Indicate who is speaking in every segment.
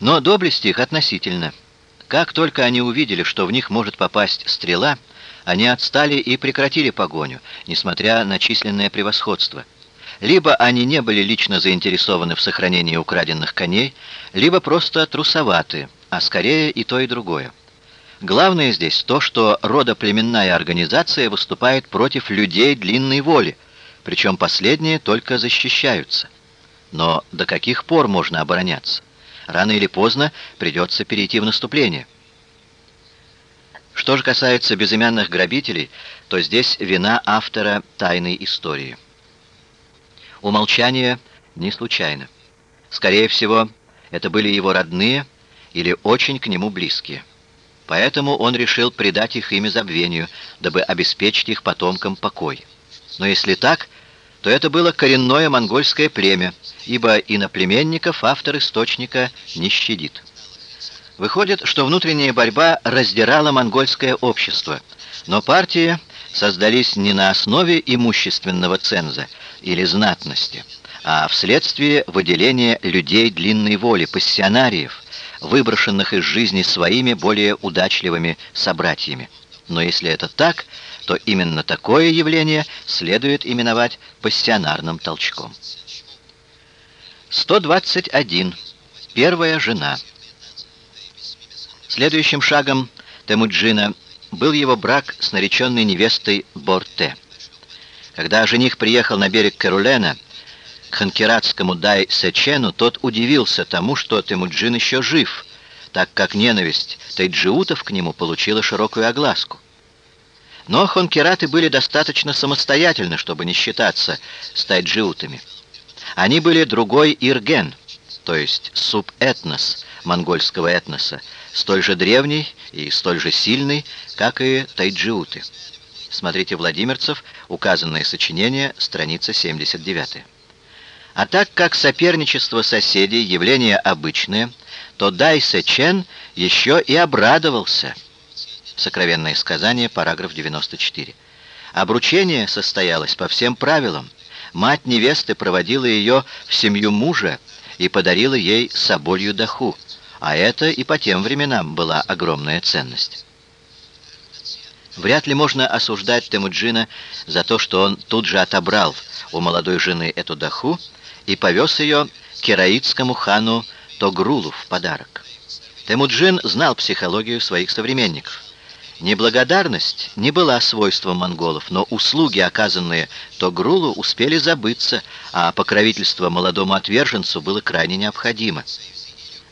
Speaker 1: Но доблесть их относительно. Как только они увидели, что в них может попасть стрела, они отстали и прекратили погоню, несмотря на численное превосходство. Либо они не были лично заинтересованы в сохранении украденных коней, либо просто трусоваты, а скорее и то, и другое. Главное здесь то, что родоплеменная организация выступает против людей длинной воли, причем последние только защищаются. Но до каких пор можно обороняться? Рано или поздно придется перейти в наступление. Что же касается безымянных грабителей, то здесь вина автора тайной истории. Умолчание не случайно. Скорее всего, это были его родные или очень к нему близкие. Поэтому он решил предать их имя забвению, дабы обеспечить их потомкам покой. Но если так, то это было коренное монгольское племя, ибо иноплеменников автор источника не щадит. Выходит, что внутренняя борьба раздирала монгольское общество, но партии создались не на основе имущественного ценза или знатности, а вследствие выделения людей длинной воли, пассионариев, выброшенных из жизни своими более удачливыми собратьями. Но если это так, то именно такое явление следует именовать пассионарным толчком. 121. Первая жена. Следующим шагом Темуджина был его брак с нареченной невестой Борте. Когда жених приехал на берег Керулена, к ханкератскому Дай Сечену, тот удивился тому, что Темуджин еще жив, так как ненависть тайджиутов к нему получила широкую огласку. Но хонкераты были достаточно самостоятельны, чтобы не считаться с тайджиутами. Они были другой ирген, то есть субэтнос монгольского этноса, столь же древний и столь же сильный, как и тайджиуты. Смотрите Владимирцев, указанное сочинение, страница 79. А так как соперничество соседей явление обычное, то Дай Чен еще и обрадовался. Сокровенное сказание, параграф 94. Обручение состоялось по всем правилам. Мать невесты проводила ее в семью мужа и подарила ей соболью даху, а это и по тем временам была огромная ценность. Вряд ли можно осуждать Темуджина за то, что он тут же отобрал у молодой жены эту даху и повез ее кераитскому хану Тогрулу в подарок. Темуджин знал психологию своих современников. Неблагодарность не была свойством монголов, но услуги, оказанные Тогрулу, успели забыться, а покровительство молодому отверженцу было крайне необходимо.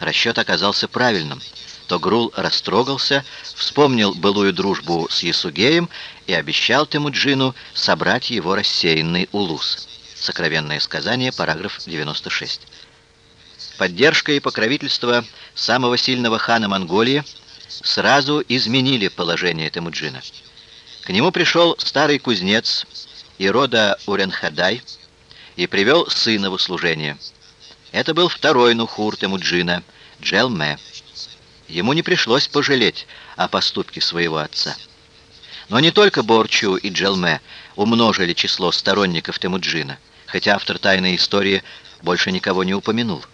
Speaker 1: Расчет оказался правильным. Тогрул растрогался, вспомнил былую дружбу с Ясугеем и обещал Темуджину собрать его рассеянный улус. Сокровенное сказание, параграф 96. Поддержка и покровительство самого сильного хана Монголии сразу изменили положение Темуджина. К нему пришел старый кузнец Ирода Уренхадай и привел сына в услужение. Это был второй Нухур Темуджина, Джелме. Ему не пришлось пожалеть о поступке своего отца. Но не только Борчу и Джелме умножили число сторонников Темуджина, хотя автор «Тайной истории» больше никого не упомянул.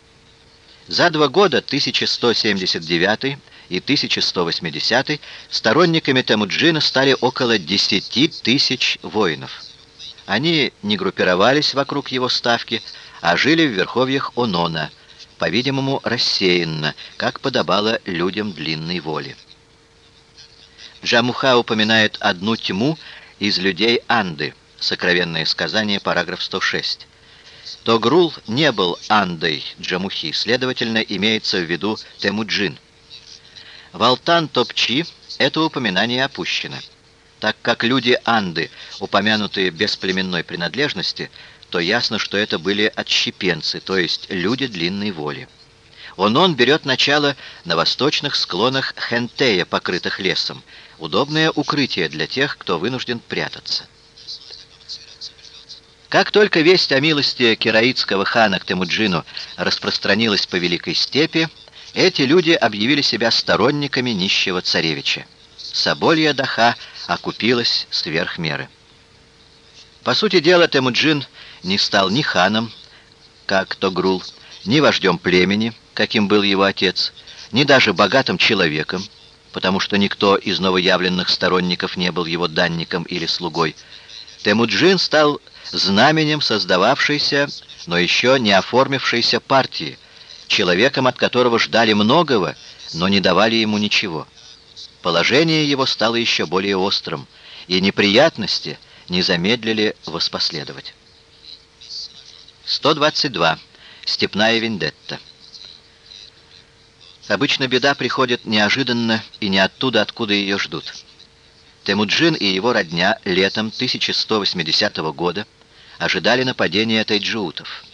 Speaker 1: За два года, 1179 и 1180, сторонниками Темуджина стали около 10 тысяч воинов. Они не группировались вокруг его ставки, а жили в верховьях Онона, по-видимому, рассеянно, как подобало людям длинной воли. Джамуха упоминает одну тьму из людей Анды, сокровенное сказание, параграф 106. Тогрул не был Андой Джамухи, следовательно, имеется в виду Темуджин. В Алтан-Топчи это упоминание опущено. Так как люди Анды, упомянутые без племенной принадлежности, то ясно, что это были отщепенцы, то есть люди длинной воли. Онон берет начало на восточных склонах Хентея, покрытых лесом, удобное укрытие для тех, кто вынужден прятаться. Как только весть о милости кераитского хана к Темуджину распространилась по Великой Степи, эти люди объявили себя сторонниками нищего царевича. Соболья Даха окупилась сверх меры. По сути дела, Темуджин не стал ни ханом, как Тогрул, ни вождем племени, каким был его отец, ни даже богатым человеком, потому что никто из новоявленных сторонников не был его данником или слугой, Темуджин стал знаменем создававшейся, но еще не оформившейся партии, человеком, от которого ждали многого, но не давали ему ничего. Положение его стало еще более острым, и неприятности не замедлили воспоследовать. 122. Степная вендетта. Обычно беда приходит неожиданно и не оттуда, откуда ее ждут. Темуджин и его родня летом 1180 года ожидали нападения тайджиутов.